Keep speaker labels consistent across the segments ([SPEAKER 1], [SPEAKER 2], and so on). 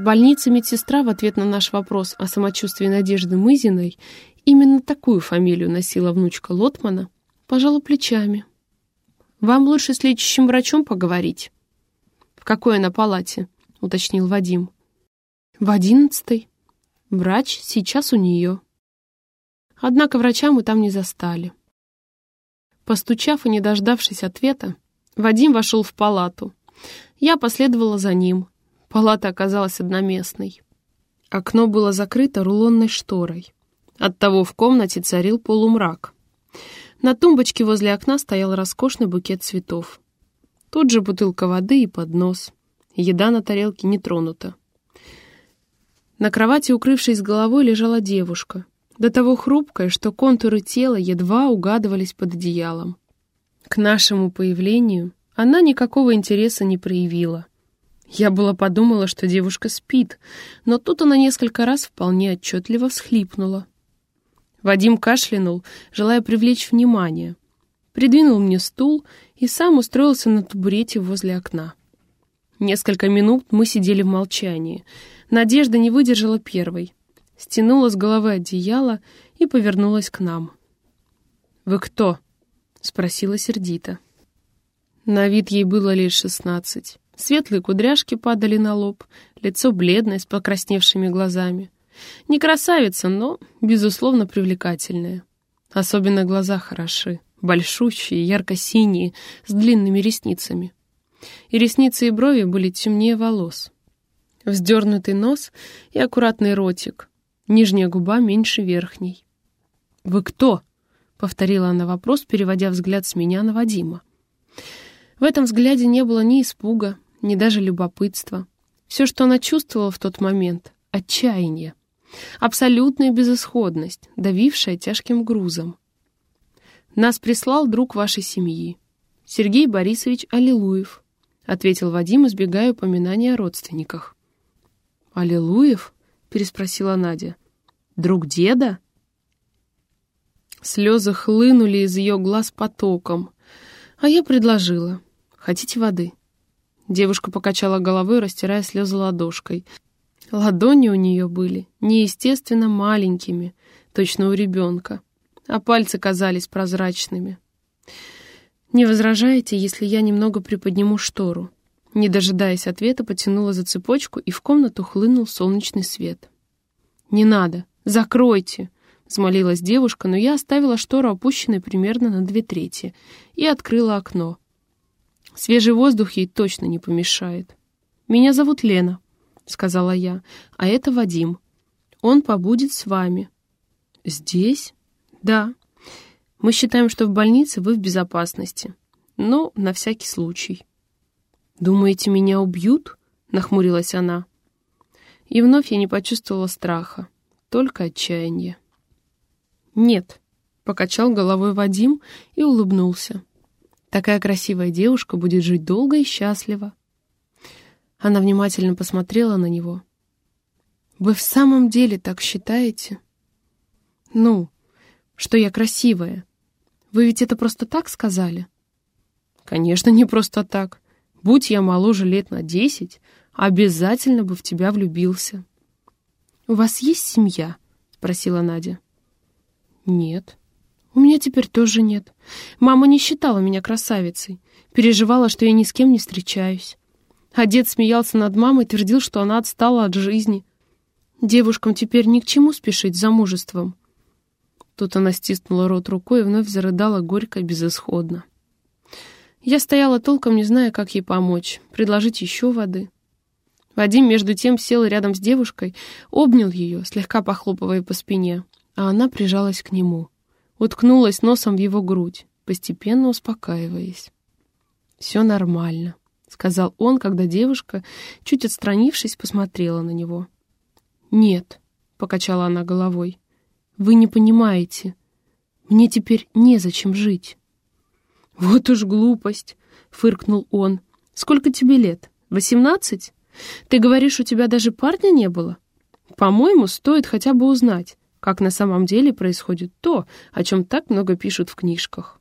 [SPEAKER 1] В больнице медсестра в ответ на наш вопрос о самочувствии Надежды Мызиной именно такую фамилию носила внучка Лотмана, пожала плечами. «Вам лучше с лечащим врачом поговорить». «В какой она палате?» — уточнил Вадим. «В одиннадцатой. Врач сейчас у нее». Однако врача мы там не застали. Постучав и не дождавшись ответа, Вадим вошел в палату. Я последовала за ним. Палата оказалась одноместной. Окно было закрыто рулонной шторой. Оттого в комнате царил полумрак. На тумбочке возле окна стоял роскошный букет цветов. Тут же бутылка воды и поднос. Еда на тарелке не тронута. На кровати, укрывшись головой, лежала девушка, до того хрупкая, что контуры тела едва угадывались под одеялом. К нашему появлению она никакого интереса не проявила. Я было подумала, что девушка спит, но тут она несколько раз вполне отчетливо всхлипнула. Вадим кашлянул, желая привлечь внимание. Придвинул мне стул и сам устроился на табурете возле окна. Несколько минут мы сидели в молчании. Надежда не выдержала первой. Стянула с головы одеяло и повернулась к нам. «Вы кто?» — спросила сердито. На вид ей было лишь шестнадцать. Светлые кудряшки падали на лоб, лицо бледное, с покрасневшими глазами. Не красавица, но, безусловно, привлекательная. Особенно глаза хороши, большущие, ярко-синие, с длинными ресницами. И ресницы и брови были темнее волос. Вздернутый нос и аккуратный ротик, нижняя губа меньше верхней. «Вы кто?» — повторила она вопрос, переводя взгляд с меня на Вадима. В этом взгляде не было ни испуга, ни даже любопытства. Все, что она чувствовала в тот момент — отчаяние. Абсолютная безысходность, давившая тяжким грузом. «Нас прислал друг вашей семьи, Сергей Борисович Аллилуев», ответил Вадим, избегая упоминания о родственниках. «Аллилуев?» — переспросила Надя. «Друг деда?» Слезы хлынули из ее глаз потоком, а я предложила. «Хотите воды?» Девушка покачала головой, растирая слезы ладошкой. Ладони у нее были неестественно маленькими, точно у ребенка, а пальцы казались прозрачными. «Не возражаете, если я немного приподниму штору?» Не дожидаясь ответа, потянула за цепочку, и в комнату хлынул солнечный свет. «Не надо! Закройте!» — взмолилась девушка, но я оставила штору опущенной примерно на две трети и открыла окно. Свежий воздух ей точно не помешает. «Меня зовут Лена», — сказала я, — «а это Вадим. Он побудет с вами». «Здесь?» «Да. Мы считаем, что в больнице вы в безопасности. Но на всякий случай». «Думаете, меня убьют?» — нахмурилась она. И вновь я не почувствовала страха, только отчаяние. «Нет», — покачал головой Вадим и улыбнулся. «Такая красивая девушка будет жить долго и счастливо. Она внимательно посмотрела на него. «Вы в самом деле так считаете?» «Ну, что я красивая. Вы ведь это просто так сказали?» «Конечно, не просто так. Будь я моложе лет на десять, обязательно бы в тебя влюбился». «У вас есть семья?» — спросила Надя. «Нет. У меня теперь тоже нет. Мама не считала меня красавицей, переживала, что я ни с кем не встречаюсь. А дед смеялся над мамой, твердил, что она отстала от жизни. Девушкам теперь ни к чему спешить с замужеством. Тут она стиснула рот рукой и вновь зарыдала горько и безысходно. Я стояла толком, не зная, как ей помочь, предложить еще воды. Вадим, между тем, сел рядом с девушкой, обнял ее, слегка похлопывая по спине, а она прижалась к нему, уткнулась носом в его грудь, постепенно успокаиваясь. «Все нормально», — сказал он, когда девушка, чуть отстранившись, посмотрела на него. «Нет», — покачала она головой, — «вы не понимаете. Мне теперь незачем жить». «Вот уж глупость», — фыркнул он. «Сколько тебе лет? Восемнадцать? Ты говоришь, у тебя даже парня не было? По-моему, стоит хотя бы узнать, как на самом деле происходит то, о чем так много пишут в книжках».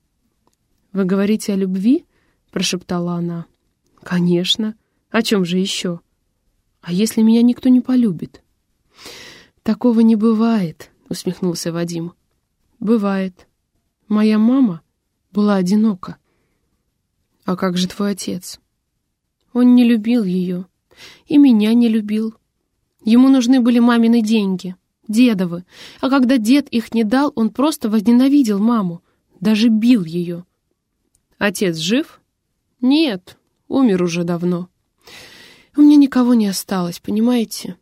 [SPEAKER 1] «Вы говорите о любви?» — прошептала она. «Конечно. О чем же еще?» А если меня никто не полюбит? Такого не бывает, усмехнулся Вадим. Бывает. Моя мама была одинока. А как же твой отец? Он не любил ее. И меня не любил. Ему нужны были мамины деньги, дедовы. А когда дед их не дал, он просто возненавидел маму. Даже бил ее. Отец жив? Нет, умер уже давно. У меня никого не осталось, понимаете?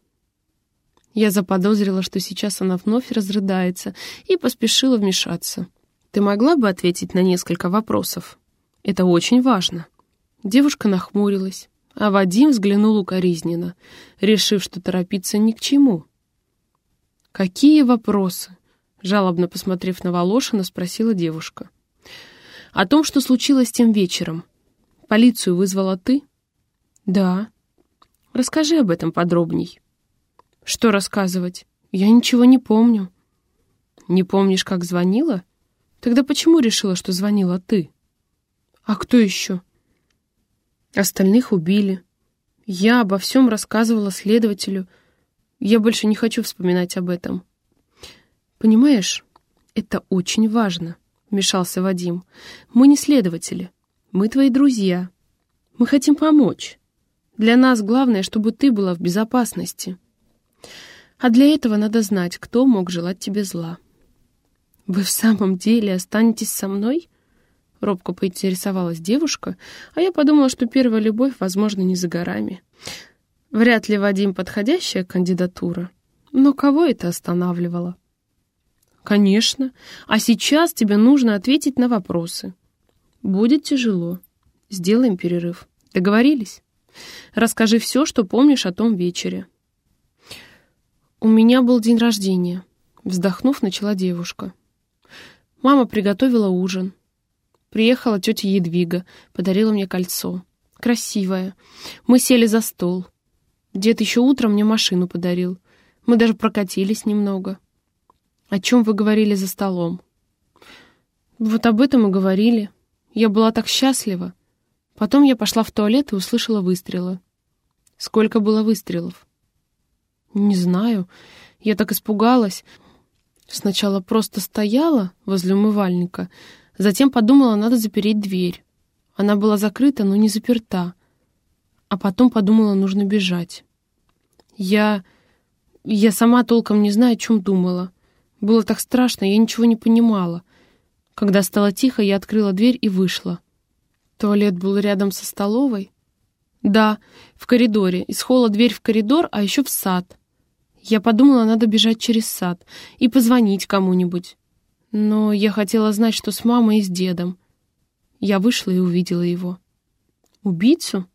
[SPEAKER 1] Я заподозрила, что сейчас она вновь разрыдается, и поспешила вмешаться. Ты могла бы ответить на несколько вопросов? Это очень важно. Девушка нахмурилась, а Вадим взглянул укоризненно, решив, что торопиться ни к чему. «Какие вопросы?» — жалобно посмотрев на Волошина, спросила девушка. «О том, что случилось тем вечером. Полицию вызвала ты?» «Да». «Расскажи об этом подробней». «Что рассказывать? Я ничего не помню». «Не помнишь, как звонила? Тогда почему решила, что звонила ты?» «А кто еще?» Остальных убили. Я обо всем рассказывала следователю. Я больше не хочу вспоминать об этом. Понимаешь, это очень важно, вмешался Вадим. Мы не следователи. Мы твои друзья. Мы хотим помочь. Для нас главное, чтобы ты была в безопасности. А для этого надо знать, кто мог желать тебе зла. Вы в самом деле останетесь со мной? Робко поинтересовалась девушка, а я подумала, что первая любовь, возможно, не за горами. Вряд ли Вадим подходящая кандидатура, но кого это останавливало? Конечно, а сейчас тебе нужно ответить на вопросы. Будет тяжело. Сделаем перерыв. Договорились? Расскажи все, что помнишь о том вечере. У меня был день рождения. Вздохнув, начала девушка. Мама приготовила ужин. Приехала тетя Едвига, подарила мне кольцо. Красивое. Мы сели за стол. Дед еще утром мне машину подарил. Мы даже прокатились немного. О чем вы говорили за столом? Вот об этом и говорили. Я была так счастлива. Потом я пошла в туалет и услышала выстрелы. Сколько было выстрелов? Не знаю. Я так испугалась. Сначала просто стояла возле умывальника, Затем подумала, надо запереть дверь. Она была закрыта, но не заперта. А потом подумала, нужно бежать. Я... Я сама толком не знаю, о чем думала. Было так страшно, я ничего не понимала. Когда стало тихо, я открыла дверь и вышла. Туалет был рядом со столовой? Да, в коридоре. Из холла дверь в коридор, а еще в сад. Я подумала, надо бежать через сад и позвонить кому-нибудь. Но я хотела знать, что с мамой и с дедом. Я вышла и увидела его. Убийцу?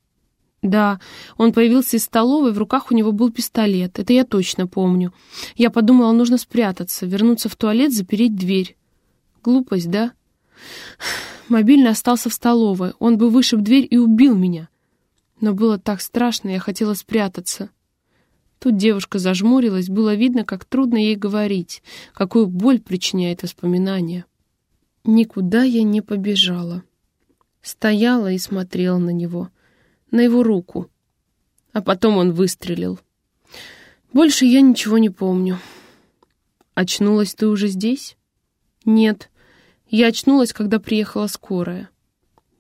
[SPEAKER 1] Да, он появился из столовой, в руках у него был пистолет, это я точно помню. Я подумала, нужно спрятаться, вернуться в туалет, запереть дверь. Глупость, да? Мобильный остался в столовой, он бы вышиб дверь и убил меня. Но было так страшно, я хотела спрятаться. Тут девушка зажмурилась, было видно, как трудно ей говорить, какую боль причиняет воспоминание. Никуда я не побежала. Стояла и смотрела на него, на его руку. А потом он выстрелил. Больше я ничего не помню. Очнулась ты уже здесь? Нет. Я очнулась, когда приехала скорая.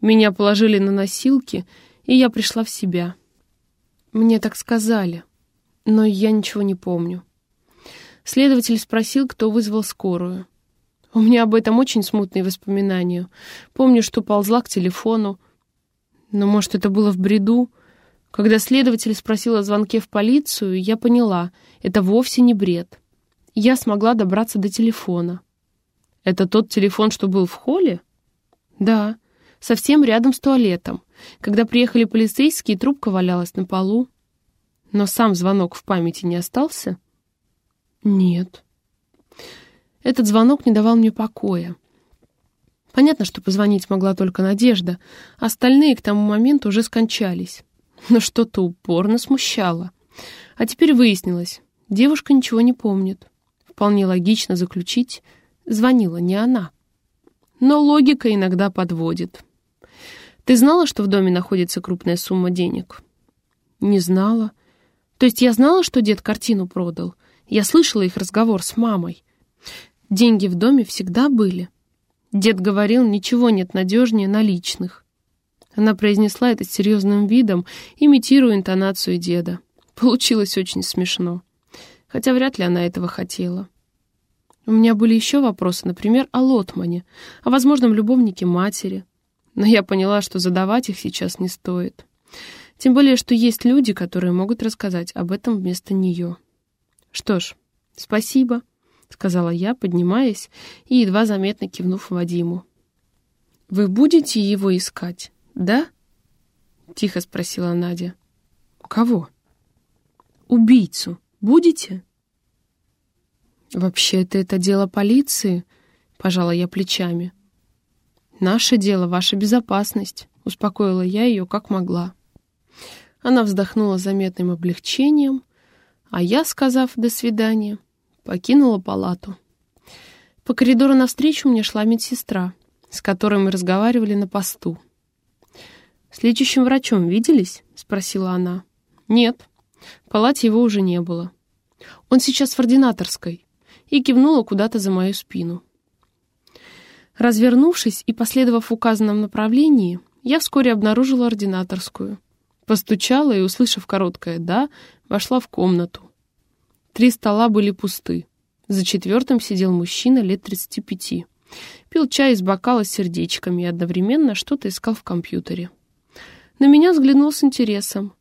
[SPEAKER 1] Меня положили на носилки, и я пришла в себя. Мне так сказали но я ничего не помню. Следователь спросил, кто вызвал скорую. У меня об этом очень смутные воспоминания. Помню, что ползла к телефону. Но, может, это было в бреду? Когда следователь спросил о звонке в полицию, я поняла, это вовсе не бред. Я смогла добраться до телефона. Это тот телефон, что был в холле? Да, совсем рядом с туалетом. Когда приехали полицейские, трубка валялась на полу. Но сам звонок в памяти не остался? Нет. Этот звонок не давал мне покоя. Понятно, что позвонить могла только Надежда, остальные к тому моменту уже скончались. Но что-то упорно смущало. А теперь выяснилось, девушка ничего не помнит. Вполне логично заключить, звонила не она. Но логика иногда подводит. Ты знала, что в доме находится крупная сумма денег? Не знала. То есть я знала, что дед картину продал. Я слышала их разговор с мамой. Деньги в доме всегда были. Дед говорил, ничего нет надежнее наличных. Она произнесла это с серьезным видом, имитируя интонацию деда. Получилось очень смешно. Хотя вряд ли она этого хотела. У меня были еще вопросы, например, о Лотмане, о возможном любовнике матери. Но я поняла, что задавать их сейчас не стоит. Тем более, что есть люди, которые могут рассказать об этом вместо нее. «Что ж, спасибо», — сказала я, поднимаясь и едва заметно кивнув Вадиму. «Вы будете его искать, да?» — тихо спросила Надя. «Кого?» «Убийцу. Будете?» «Вообще-то это дело полиции», — пожала я плечами. «Наше дело — ваша безопасность», — успокоила я ее как могла. Она вздохнула заметным облегчением, а я, сказав «до свидания», покинула палату. По коридору навстречу мне шла медсестра, с которой мы разговаривали на посту. «С лечащим врачом виделись?» — спросила она. «Нет, в палате его уже не было. Он сейчас в ординаторской» и кивнула куда-то за мою спину. Развернувшись и последовав в указанном направлении, я вскоре обнаружила ординаторскую. Постучала и, услышав короткое «да», вошла в комнату. Три стола были пусты. За четвертым сидел мужчина лет 35. Пил чай из бокала с сердечками и одновременно что-то искал в компьютере. На меня взглянул с интересом.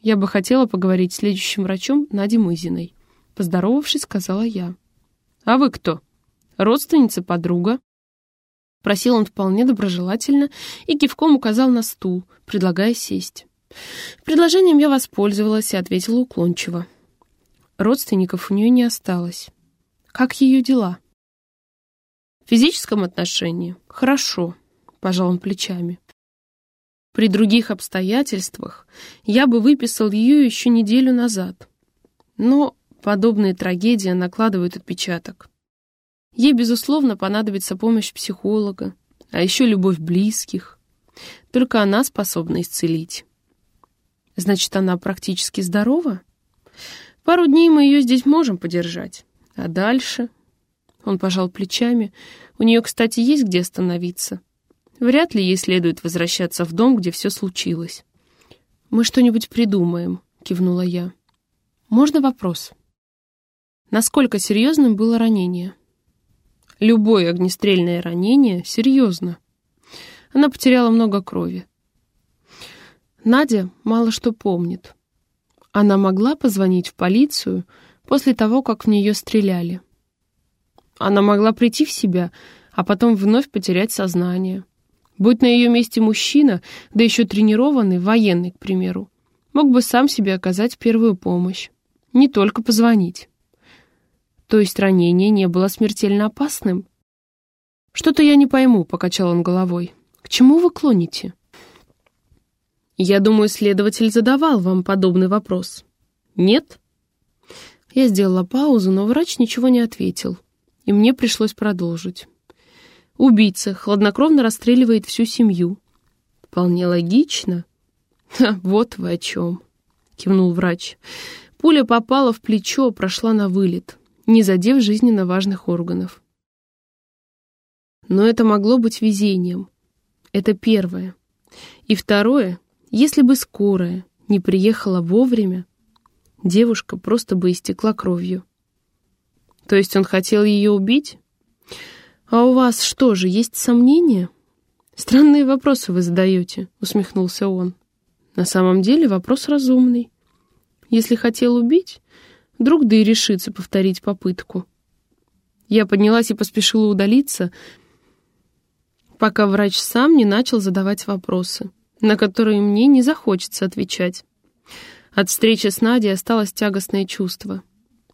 [SPEAKER 1] Я бы хотела поговорить с лечащим врачом Надей Мызиной. Поздоровавшись, сказала я. «А вы кто? Родственница, подруга?» Просил он вполне доброжелательно и кивком указал на стул, предлагая сесть. Предложением я воспользовалась и ответила уклончиво. Родственников у нее не осталось. Как ее дела? В физическом отношении? Хорошо, пожал он плечами. При других обстоятельствах я бы выписал ее еще неделю назад. Но Подобные трагедии накладывают отпечаток. Ей, безусловно, понадобится помощь психолога, а еще любовь близких. Только она способна исцелить. Значит, она практически здорова? Пару дней мы ее здесь можем подержать. А дальше? Он пожал плечами. У нее, кстати, есть где остановиться. Вряд ли ей следует возвращаться в дом, где все случилось. «Мы что-нибудь придумаем», — кивнула я. «Можно вопрос?» Насколько серьезным было ранение? Любое огнестрельное ранение серьезно. Она потеряла много крови. Надя мало что помнит. Она могла позвонить в полицию после того, как в нее стреляли. Она могла прийти в себя, а потом вновь потерять сознание. Будь на ее месте мужчина, да еще тренированный, военный, к примеру, мог бы сам себе оказать первую помощь. Не только позвонить. То есть ранение не было смертельно опасным? Что-то я не пойму, покачал он головой. К чему вы клоните? Я думаю, следователь задавал вам подобный вопрос. Нет? Я сделала паузу, но врач ничего не ответил, и мне пришлось продолжить. Убийца хладнокровно расстреливает всю семью. Вполне логично. Ха, вот вы о чем, кивнул врач. Пуля попала в плечо, прошла на вылет не задев жизненно важных органов. Но это могло быть везением. Это первое. И второе, если бы скорая не приехала вовремя, девушка просто бы истекла кровью. То есть он хотел ее убить? А у вас что же, есть сомнения? Странные вопросы вы задаете, усмехнулся он. На самом деле вопрос разумный. Если хотел убить, Вдруг да и решится повторить попытку. Я поднялась и поспешила удалиться, пока врач сам не начал задавать вопросы, на которые мне не захочется отвечать. От встречи с Надей осталось тягостное чувство.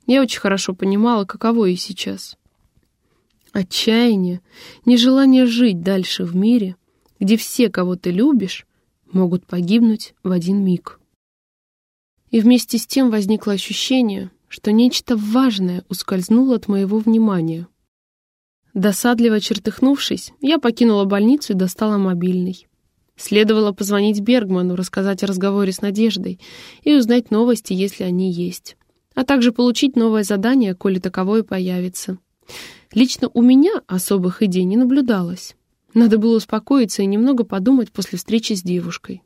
[SPEAKER 1] Я очень хорошо понимала, каково ей сейчас. Отчаяние, нежелание жить дальше в мире, где все, кого ты любишь, могут погибнуть в один миг. И вместе с тем возникло ощущение, что нечто важное ускользнуло от моего внимания. Досадливо чертыхнувшись, я покинула больницу и достала мобильный. Следовало позвонить Бергману, рассказать о разговоре с Надеждой и узнать новости, если они есть. А также получить новое задание, коли таковое появится. Лично у меня особых идей не наблюдалось. Надо было успокоиться и немного подумать после встречи с девушкой.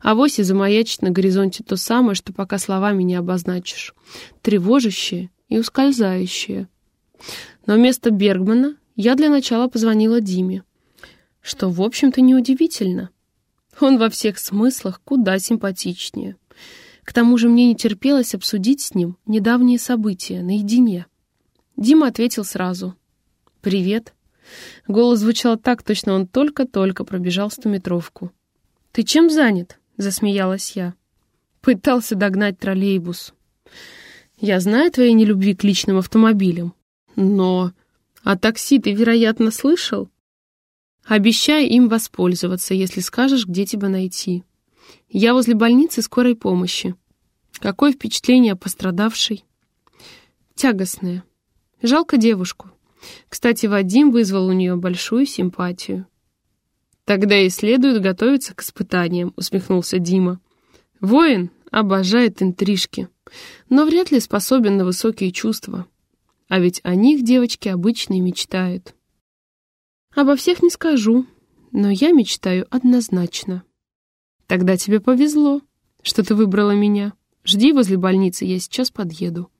[SPEAKER 1] А и замаячить на горизонте то самое, что пока словами не обозначишь. Тревожащее и ускользающее. Но вместо Бергмана я для начала позвонила Диме. Что, в общем-то, неудивительно. Он во всех смыслах куда симпатичнее. К тому же мне не терпелось обсудить с ним недавние события наедине. Дима ответил сразу. «Привет». Голос звучал так, точно он только-только пробежал стометровку. «Ты чем занят?» — засмеялась я. «Пытался догнать троллейбус». «Я знаю твоей нелюбви к личным автомобилям, но...» «А такси ты, вероятно, слышал?» «Обещай им воспользоваться, если скажешь, где тебя найти. Я возле больницы скорой помощи. Какое впечатление о пострадавшей?» «Тягостное. Жалко девушку. Кстати, Вадим вызвал у нее большую симпатию. «Тогда и следует готовиться к испытаниям», — усмехнулся Дима. «Воин обожает интрижки, но вряд ли способен на высокие чувства. А ведь о них девочки обычно и мечтают». «Обо всех не скажу, но я мечтаю однозначно». «Тогда тебе повезло, что ты выбрала меня. Жди возле больницы, я сейчас подъеду».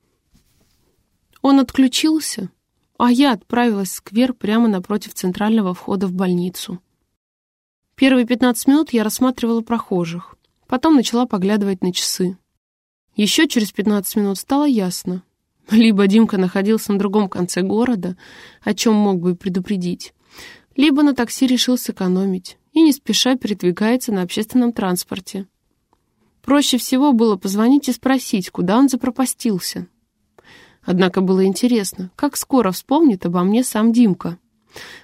[SPEAKER 1] Он отключился, а я отправилась в сквер прямо напротив центрального входа в больницу. Первые 15 минут я рассматривала прохожих, потом начала поглядывать на часы. Еще через 15 минут стало ясно. Либо Димка находился на другом конце города, о чем мог бы предупредить, либо на такси решил сэкономить и не спеша передвигается на общественном транспорте. Проще всего было позвонить и спросить, куда он запропастился. Однако было интересно, как скоро вспомнит обо мне сам Димка.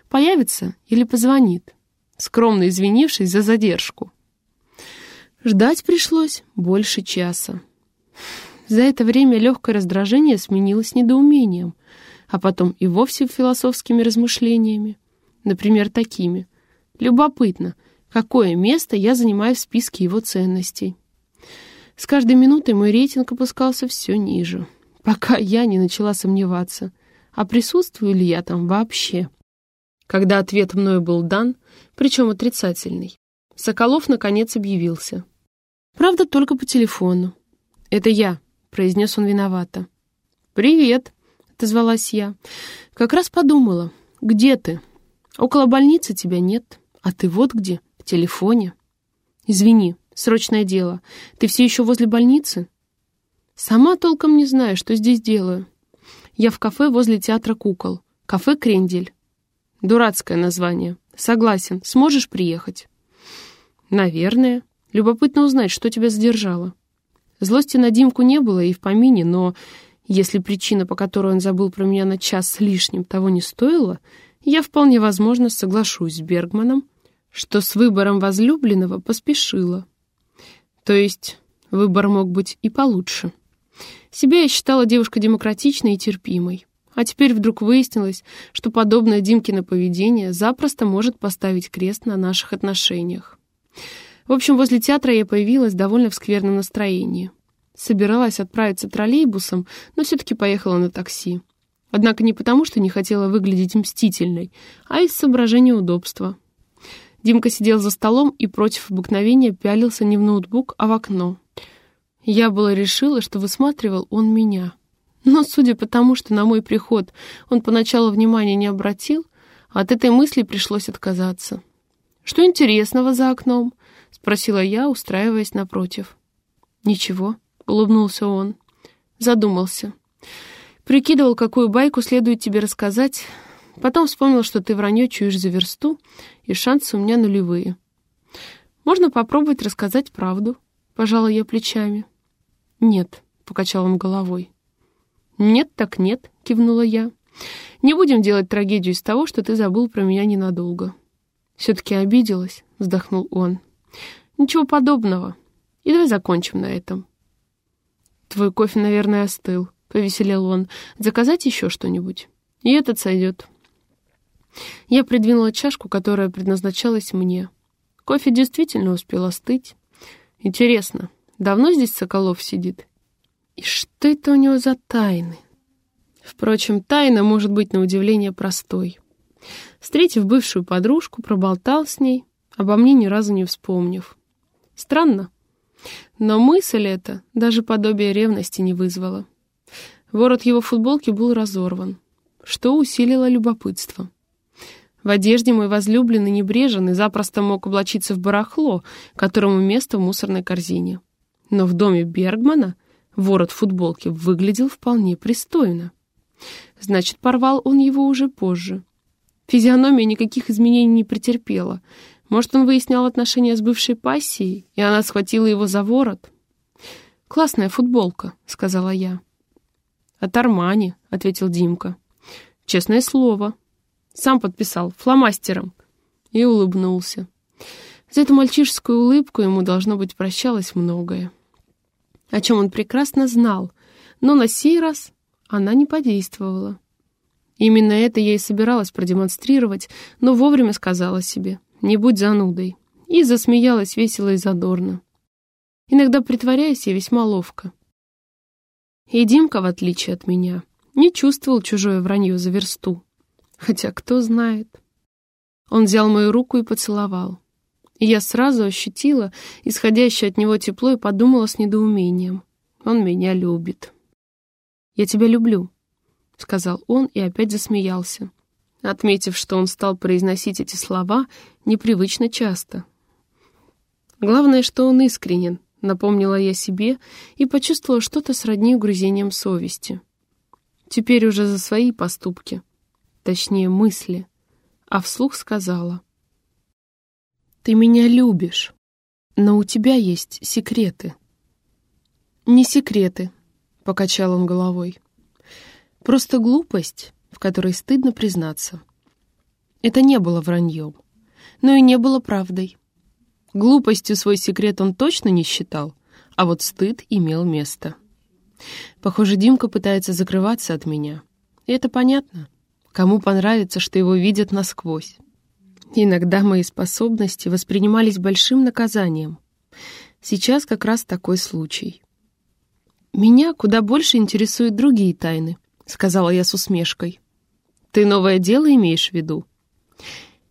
[SPEAKER 1] Появится или позвонит, скромно извинившись за задержку. Ждать пришлось больше часа. За это время легкое раздражение сменилось недоумением, а потом и вовсе философскими размышлениями. Например, такими. Любопытно, какое место я занимаю в списке его ценностей. С каждой минутой мой рейтинг опускался все ниже пока я не начала сомневаться, а присутствую ли я там вообще. Когда ответ мною был дан, причем отрицательный, Соколов наконец объявился. Правда, только по телефону. «Это я», — произнес он виновато. «Привет», — отозвалась я. «Как раз подумала. Где ты? Около больницы тебя нет. А ты вот где, в телефоне». «Извини, срочное дело. Ты все еще возле больницы?» Сама толком не знаю, что здесь делаю. Я в кафе возле театра кукол. Кафе «Крендель». Дурацкое название. Согласен. Сможешь приехать? Наверное. Любопытно узнать, что тебя задержало. Злости на Димку не было и в помине, но если причина, по которой он забыл про меня на час с лишним, того не стоила, я вполне возможно соглашусь с Бергманом, что с выбором возлюбленного поспешила. То есть выбор мог быть и получше. Себя я считала девушкой демократичной и терпимой. А теперь вдруг выяснилось, что подобное Димкино поведение запросто может поставить крест на наших отношениях. В общем, возле театра я появилась довольно в скверном настроении. Собиралась отправиться троллейбусом, но все-таки поехала на такси. Однако не потому, что не хотела выглядеть мстительной, а из соображения удобства. Димка сидел за столом и против обыкновения пялился не в ноутбук, а в окно. Я была решила, что высматривал он меня. Но, судя по тому, что на мой приход он поначалу внимания не обратил, от этой мысли пришлось отказаться. «Что интересного за окном?» — спросила я, устраиваясь напротив. «Ничего», — улыбнулся он. Задумался. Прикидывал, какую байку следует тебе рассказать. Потом вспомнил, что ты вранье чуешь за версту, и шансы у меня нулевые. Можно попробовать рассказать правду, — пожала я плечами. «Нет», — покачал он головой. «Нет так нет», — кивнула я. «Не будем делать трагедию из того, что ты забыл про меня ненадолго». «Все-таки обиделась», — вздохнул он. «Ничего подобного. И давай закончим на этом». «Твой кофе, наверное, остыл», — повеселел он. «Заказать еще что-нибудь?» «И этот сойдет». Я придвинула чашку, которая предназначалась мне. Кофе действительно успел остыть. Интересно, давно здесь Соколов сидит? И что это у него за тайны? Впрочем, тайна может быть на удивление простой. Встретив бывшую подружку, проболтал с ней, обо мне ни разу не вспомнив. Странно. Но мысль эта даже подобие ревности не вызвала. Ворот его футболки был разорван, что усилило любопытство. В одежде мой возлюбленный небрежен и запросто мог облачиться в барахло, которому место в мусорной корзине. Но в доме Бергмана ворот футболки выглядел вполне пристойно. Значит, порвал он его уже позже. Физиономия никаких изменений не претерпела. Может, он выяснял отношения с бывшей пассией, и она схватила его за ворот? «Классная футболка», — сказала я. «От Армани», — ответил Димка. «Честное слово». Сам подписал, фломастером. И улыбнулся. За эту мальчишескую улыбку ему, должно быть, прощалось многое. О чем он прекрасно знал, но на сей раз она не подействовала. Именно это я и собиралась продемонстрировать, но вовремя сказала себе «не будь занудой» и засмеялась весело и задорно. Иногда притворяясь я весьма ловко. И Димка, в отличие от меня, не чувствовал чужое вранье за версту. Хотя кто знает. Он взял мою руку и поцеловал. И я сразу ощутила исходящее от него тепло и подумала с недоумением. Он меня любит. «Я тебя люблю», — сказал он и опять засмеялся, отметив, что он стал произносить эти слова непривычно часто. Главное, что он искренен, напомнила я себе и почувствовала что-то сродни угрызением совести. Теперь уже за свои поступки, точнее мысли, а вслух сказала. «Ты меня любишь, но у тебя есть секреты». «Не секреты», — покачал он головой. «Просто глупость, в которой стыдно признаться. Это не было враньем, но и не было правдой. Глупостью свой секрет он точно не считал, а вот стыд имел место. Похоже, Димка пытается закрываться от меня. И это понятно. Кому понравится, что его видят насквозь. Иногда мои способности воспринимались большим наказанием. Сейчас как раз такой случай. «Меня куда больше интересуют другие тайны», — сказала я с усмешкой. «Ты новое дело имеешь в виду?»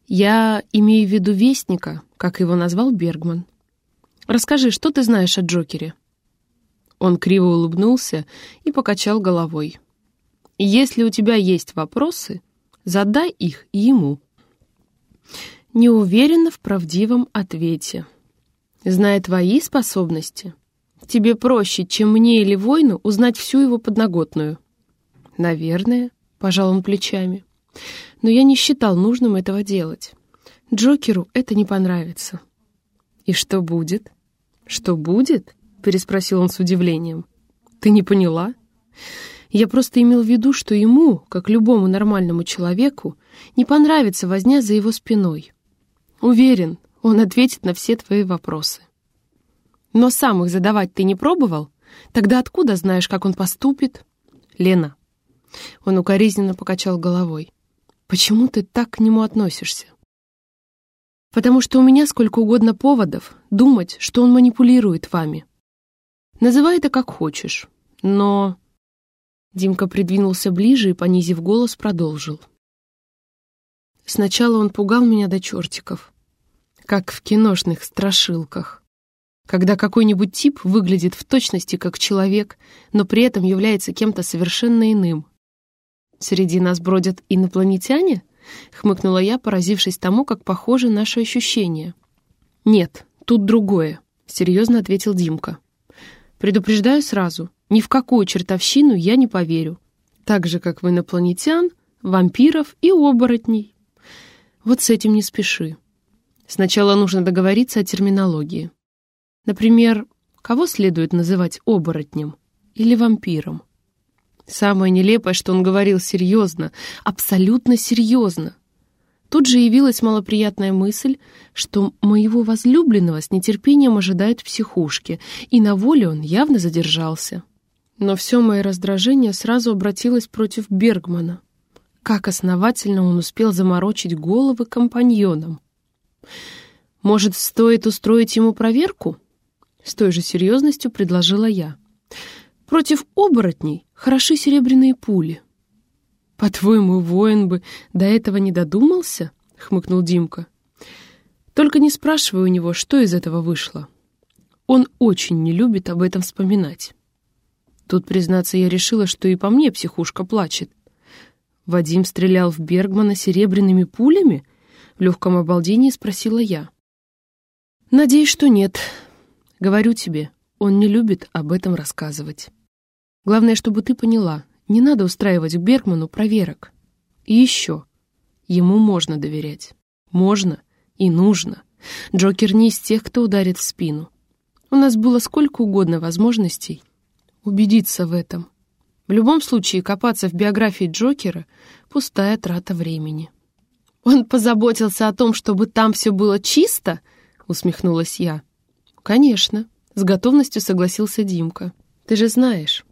[SPEAKER 1] «Я имею в виду Вестника, как его назвал Бергман. Расскажи, что ты знаешь о Джокере?» Он криво улыбнулся и покачал головой. «Если у тебя есть вопросы, задай их ему». Не уверена в правдивом ответе. Зная твои способности, тебе проще, чем мне или воину, узнать всю его подноготную. Наверное, пожал он плечами. Но я не считал нужным этого делать. Джокеру это не понравится. «И что будет?» «Что будет?» — переспросил он с удивлением. «Ты не поняла?» Я просто имел в виду, что ему, как любому нормальному человеку, не понравится возня за его спиной. Уверен, он ответит на все твои вопросы. Но сам их задавать ты не пробовал? Тогда откуда знаешь, как он поступит? Лена. Он укоризненно покачал головой. Почему ты так к нему относишься? Потому что у меня сколько угодно поводов думать, что он манипулирует вами. Называй это как хочешь, но... Димка придвинулся ближе и, понизив голос, продолжил. Сначала он пугал меня до чертиков, как в киношных страшилках, когда какой-нибудь тип выглядит в точности как человек, но при этом является кем-то совершенно иным. «Среди нас бродят инопланетяне?» — хмыкнула я, поразившись тому, как похожи наши ощущения. «Нет, тут другое», — серьезно ответил Димка. «Предупреждаю сразу, ни в какую чертовщину я не поверю, так же, как в инопланетян, вампиров и оборотней. Вот с этим не спеши. Сначала нужно договориться о терминологии. Например, кого следует называть оборотнем или вампиром? Самое нелепое, что он говорил серьезно, абсолютно серьезно. Тут же явилась малоприятная мысль, что моего возлюбленного с нетерпением ожидают в психушке, и на воле он явно задержался. Но все мое раздражение сразу обратилось против Бергмана. Как основательно он успел заморочить головы компаньонам. Может, стоит устроить ему проверку? С той же серьезностью предложила я. Против оборотней хороши серебряные пули. По-твоему, воин бы до этого не додумался? Хмыкнул Димка. Только не спрашивай у него, что из этого вышло. Он очень не любит об этом вспоминать. Тут, признаться, я решила, что и по мне психушка плачет. Вадим стрелял в Бергмана серебряными пулями? В легком обалдении спросила я. Надеюсь, что нет. Говорю тебе, он не любит об этом рассказывать. Главное, чтобы ты поняла, не надо устраивать к Бергману проверок. И еще, ему можно доверять. Можно и нужно. Джокер не из тех, кто ударит в спину. У нас было сколько угодно возможностей убедиться в этом. В любом случае, копаться в биографии Джокера — пустая трата времени. «Он позаботился о том, чтобы там все было чисто?» — усмехнулась я. «Конечно», — с готовностью согласился Димка. «Ты же знаешь,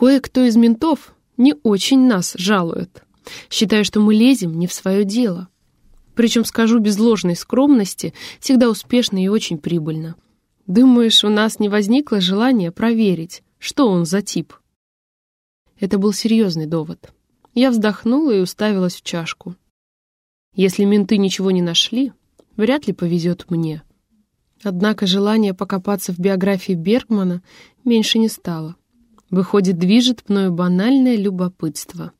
[SPEAKER 1] кое-кто из ментов не очень нас жалует, считая, что мы лезем не в свое дело. Причем, скажу без ложной скромности, всегда успешно и очень прибыльно. Думаешь, у нас не возникло желания проверить, что он за тип? Это был серьезный довод. Я вздохнула и уставилась в чашку. Если менты ничего не нашли, вряд ли повезет мне. Однако желание покопаться в биографии Бергмана меньше не стало. Выходит, движет мною банальное любопытство.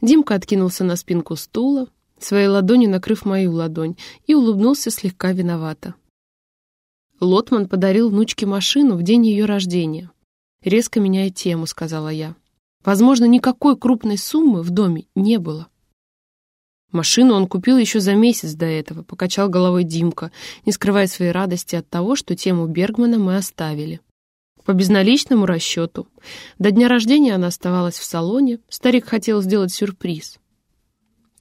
[SPEAKER 1] Димка откинулся на спинку стула, своей ладонью накрыв мою ладонь, и улыбнулся слегка виновато. Лотман подарил внучке машину в день ее рождения. Резко меняя тему, сказала я. Возможно, никакой крупной суммы в доме не было. Машину он купил еще за месяц до этого, покачал головой Димка, не скрывая своей радости от того, что тему Бергмана мы оставили. По безналичному расчету. До дня рождения она оставалась в салоне, старик хотел сделать сюрприз.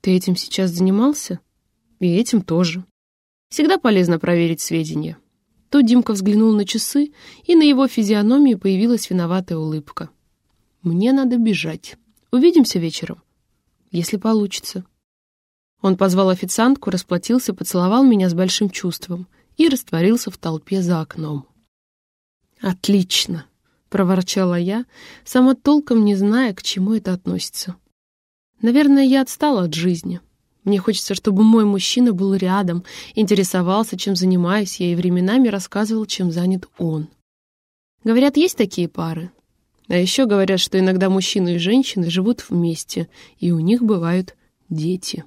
[SPEAKER 1] Ты этим сейчас занимался? И этим тоже. Всегда полезно проверить сведения. Тут Димка взглянул на часы, и на его физиономии появилась виноватая улыбка. «Мне надо бежать. Увидимся вечером, если получится». Он позвал официантку, расплатился, поцеловал меня с большим чувством и растворился в толпе за окном. «Отлично!» — проворчала я, сама толком не зная, к чему это относится. «Наверное, я отстала от жизни». Мне хочется, чтобы мой мужчина был рядом, интересовался, чем занимаюсь я, и временами рассказывал, чем занят он. Говорят, есть такие пары. А еще говорят, что иногда мужчины и женщины живут вместе, и у них бывают дети.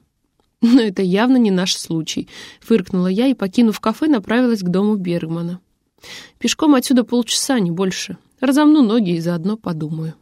[SPEAKER 1] Но это явно не наш случай, фыркнула я и, покинув кафе, направилась к дому Бергмана. Пешком отсюда полчаса, не больше. Разомну ноги и заодно подумаю.